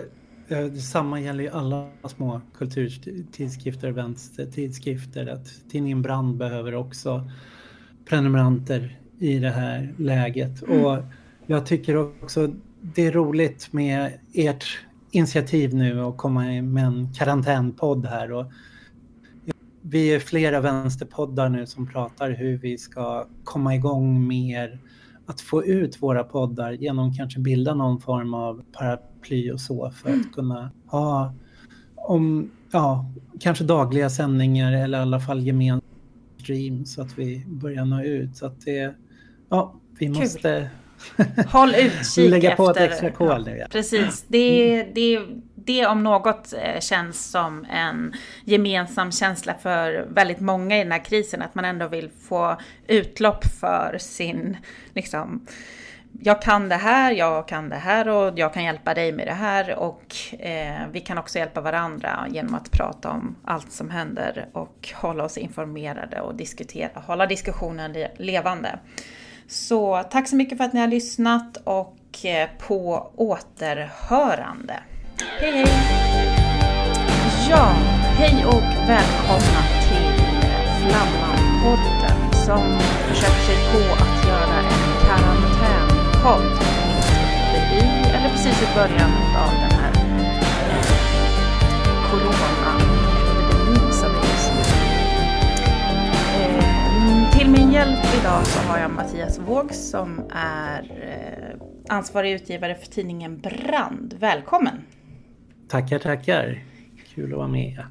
eh, detsamma gäller ju alla små kulturtidskrifter, eventstidskrifter. Att tidningen Brand behöver också prenumeranter i det här läget. Mm. Och jag tycker också det är roligt med ert initiativ nu att komma med en karantänpodd här. Och vi är flera vänsterpoddar nu som pratar hur vi ska komma igång mer att få ut våra poddar genom kanske bilda någon form av paraply och så för att mm. kunna ha om, ja, kanske dagliga sändningar eller i alla fall gemensamma stream så att vi börjar nå ut. Så att det, ja, vi Kul. Håll utkik Lägga på efter, ett extra kol nu. Ja. Precis. Det, det, det om något eh, känns som en gemensam känsla för väldigt många i den här krisen. Att man ändå vill få utlopp för sin, liksom, jag kan det här, jag kan det här och jag kan hjälpa dig med det här. Och eh, vi kan också hjälpa varandra genom att prata om allt som händer och hålla oss informerade och diskutera, hålla diskussionen levande. Så tack så mycket för att ni har lyssnat och eh, på återhörande. Hej hej! Ja, hej och välkomna till Flamman-podden som försöker sig på att göra en karantänpodd mitt i, eller precis i början av den till min hjälp idag så har jag Mattias Våg som är eh, ansvarig utgivare för tidningen Brand. Välkommen! Tackar, tackar. Kul att vara med.